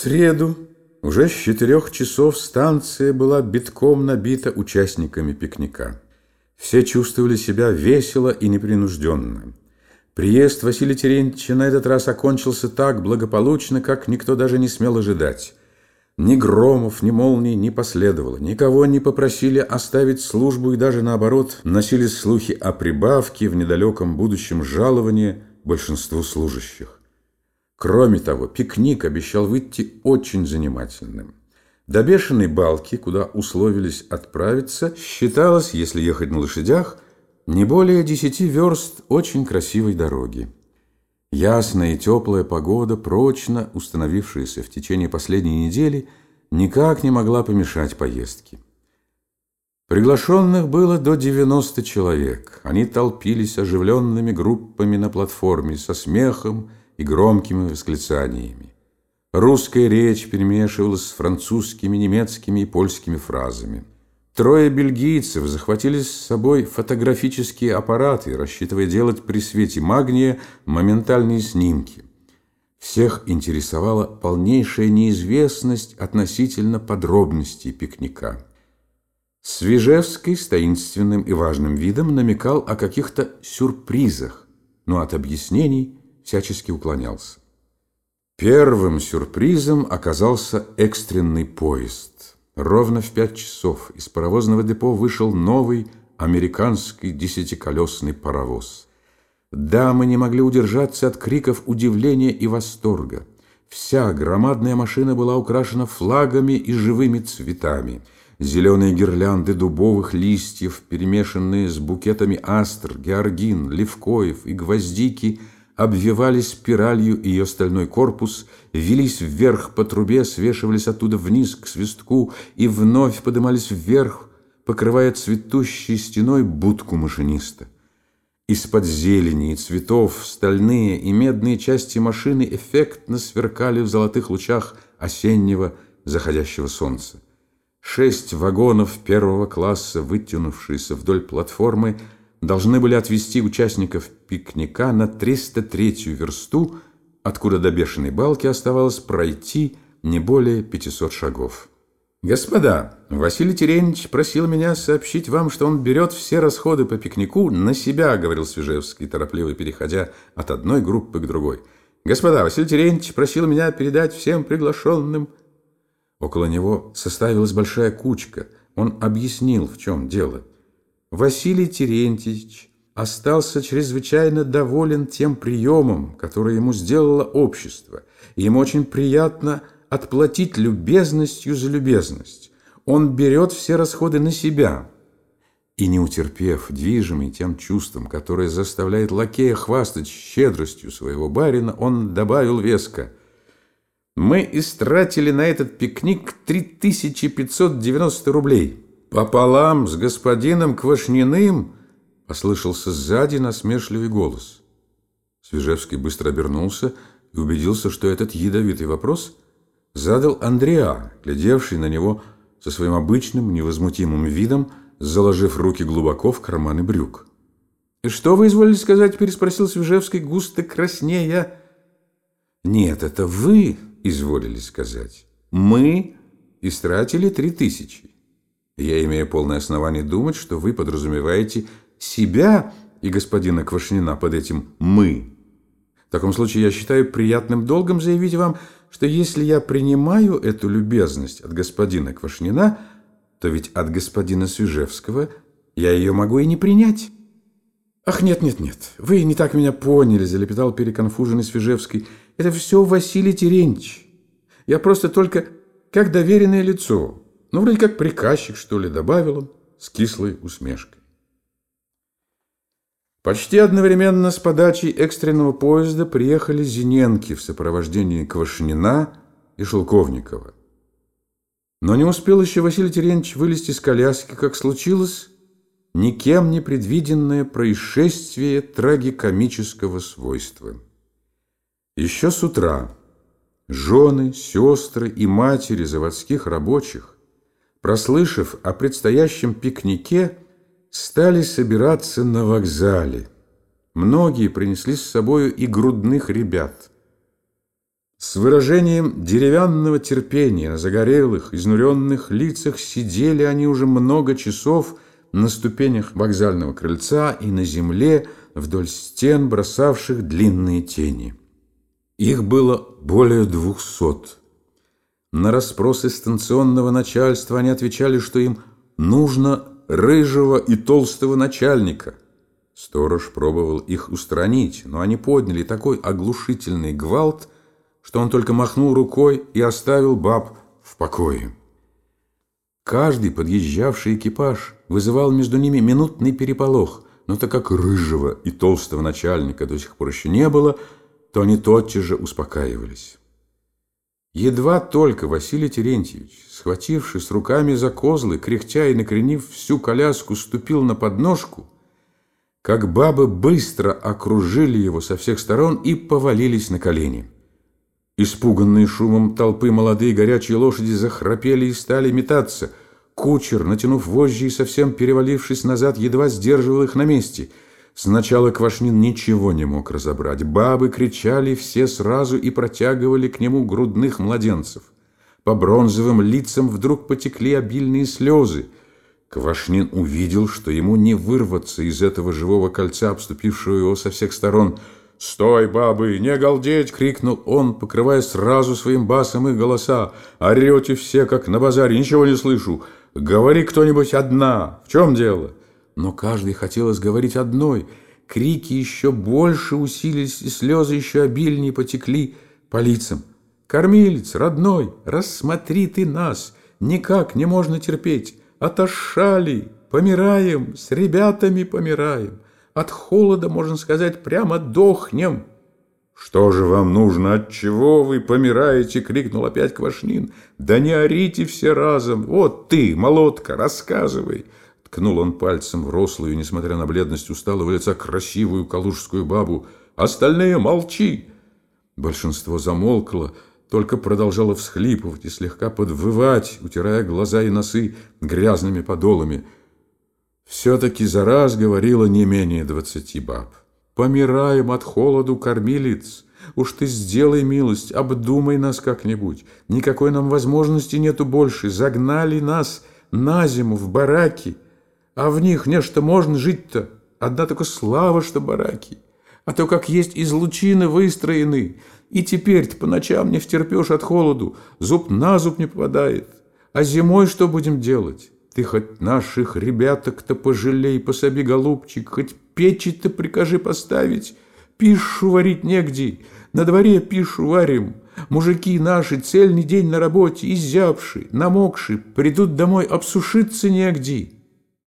среду уже с четырех часов станция была битком набита участниками пикника. Все чувствовали себя весело и непринужденно. Приезд Василия Терентьевича на этот раз окончился так благополучно, как никто даже не смел ожидать. Ни громов, ни молний не последовало. Никого не попросили оставить службу и даже наоборот носились слухи о прибавке в недалеком будущем жаловании большинству служащих. Кроме того, пикник обещал выйти очень занимательным. До бешеной балки, куда условились отправиться, считалось, если ехать на лошадях, не более десяти верст очень красивой дороги. Ясная и теплая погода, прочно установившаяся в течение последней недели, никак не могла помешать поездке. Приглашенных было до 90 человек. Они толпились оживленными группами на платформе со смехом и громкими восклицаниями. Русская речь перемешивалась с французскими, немецкими и польскими фразами. Трое бельгийцев захватили с собой фотографические аппараты, рассчитывая делать при свете магния моментальные снимки. Всех интересовала полнейшая неизвестность относительно подробностей пикника. Свежевский с таинственным и важным видом намекал о каких-то сюрпризах, но от объяснений всячески уклонялся. Первым сюрпризом оказался экстренный поезд. Ровно в пять часов из паровозного депо вышел новый американский десятиколесный паровоз. Дамы не могли удержаться от криков удивления и восторга. Вся громадная машина была украшена флагами и живыми цветами. Зеленые гирлянды дубовых листьев, перемешанные с букетами астр, георгин, левкоев и гвоздики, обвивали спиралью ее стальной корпус, велись вверх по трубе, свешивались оттуда вниз к свистку и вновь подымались вверх, покрывая цветущей стеной будку машиниста. Из-под зелени и цветов стальные и медные части машины эффектно сверкали в золотых лучах осеннего заходящего солнца. Шесть вагонов первого класса, вытянувшиеся вдоль платформы, должны были отвезти участников пикника на 303-ю версту, откуда до бешеной балки оставалось пройти не более 500 шагов. «Господа, Василий Терентьевич просил меня сообщить вам, что он берет все расходы по пикнику на себя», говорил Свежевский, торопливо переходя от одной группы к другой. «Господа, Василий Терентьевич просил меня передать всем приглашенным». Около него составилась большая кучка. Он объяснил, в чем дело. Василий Терентьевич остался чрезвычайно доволен тем приемом, который ему сделало общество. И ему очень приятно отплатить любезностью за любезность. Он берет все расходы на себя. И не утерпев, движимый тем чувством, которое заставляет лакея хвастать щедростью своего барина, он добавил веско. «Мы истратили на этот пикник 3590 рублей. Пополам с господином Квашниным послышался сзади насмешливый голос. Свежевский быстро обернулся и убедился, что этот ядовитый вопрос – задал Андреа, глядевший на него со своим обычным невозмутимым видом, заложив руки глубоко в карманы брюк. «И что вы изволили сказать?» – переспросил Свежевский, густо краснея. «Нет, это вы изволили сказать. Мы истратили три тысячи. Я имею полное основание думать, что вы подразумеваете себя и господина Квашнина под этим «мы». В таком случае я считаю приятным долгом заявить вам, что если я принимаю эту любезность от господина Квашнина, то ведь от господина Свежевского я ее могу и не принять. «Ах, нет-нет-нет, вы не так меня поняли», – залепетал переконфуженный Свежевский. «Это все Василий Терентьевич. Я просто только как доверенное лицо. Ну, вроде как приказчик, что ли», – добавил он с кислой усмешкой. Почти одновременно с подачей экстренного поезда приехали Зиненки в сопровождении Квашнина и Шелковникова. Но не успел еще Василий Терентьевич вылезти из коляски, как случилось никем не предвиденное происшествие трагикомического свойства. Еще с утра жены, сестры и матери заводских рабочих, прослышав о предстоящем пикнике, стали собираться на вокзале. Многие принесли с собою и грудных ребят. С выражением деревянного терпения на загорелых, изнуренных лицах сидели они уже много часов на ступенях вокзального крыльца и на земле вдоль стен, бросавших длинные тени. Их было более двухсот. На расспросы станционного начальства они отвечали, что им нужно рыжего и толстого начальника. Сторож пробовал их устранить, но они подняли такой оглушительный гвалт, что он только махнул рукой и оставил баб в покое. Каждый подъезжавший экипаж вызывал между ними минутный переполох, но так как рыжего и толстого начальника до сих пор еще не было, то они тотчас же успокаивались. Едва только Василий Терентьевич, схватившись руками за козлы, кряхтя и накренив всю коляску, ступил на подножку, как бабы быстро окружили его со всех сторон и повалились на колени. Испуганные шумом толпы молодые горячие лошади захрапели и стали метаться. Кучер, натянув вожжи и совсем перевалившись назад, едва сдерживал их на месте. Сначала Квашнин ничего не мог разобрать. Бабы кричали все сразу и протягивали к нему грудных младенцев. По бронзовым лицам вдруг потекли обильные слезы. Квашнин увидел, что ему не вырваться из этого живого кольца, обступившего его со всех сторон – «Стой, бабы, не галдеть!» — крикнул он, покрывая сразу своим басом их голоса. «Орете все, как на базаре, ничего не слышу. Говори кто-нибудь одна. В чем дело?» Но каждый хотелось говорить одной. Крики еще больше усилились, и слезы еще обильнее потекли по лицам. «Кормилец, родной, рассмотри ты нас! Никак не можно терпеть! Отошали! Помираем, с ребятами помираем!» От холода, можно сказать, прямо дохнем. «Что же вам нужно? От чего вы помираете?» — крикнул опять Квашнин. «Да не орите все разом! Вот ты, молотка, рассказывай!» Ткнул он пальцем в рослую, несмотря на бледность усталого лица, красивую калужскую бабу. «Остальные молчи!» Большинство замолкло, только продолжало всхлипывать и слегка подвывать, утирая глаза и носы грязными подолами – все-таки за раз говорила не менее двадцати баб. Помираем от холоду, кормилец. Уж ты сделай милость, обдумай нас как-нибудь. Никакой нам возможности нету больше. Загнали нас на зиму в бараки. А в них нечто можно жить-то. Одна только слава, что бараки. А то, как есть из лучины выстроены. И теперь-то по ночам не втерпешь от холоду. Зуб на зуб не попадает. А зимой что будем делать? Ты хоть наших ребяток-то пожалей, пособи, голубчик, хоть печи-то прикажи поставить. Пишу варить негде, на дворе пишу варим. Мужики наши цельный день на работе, изябши, намокши, придут домой обсушиться негде.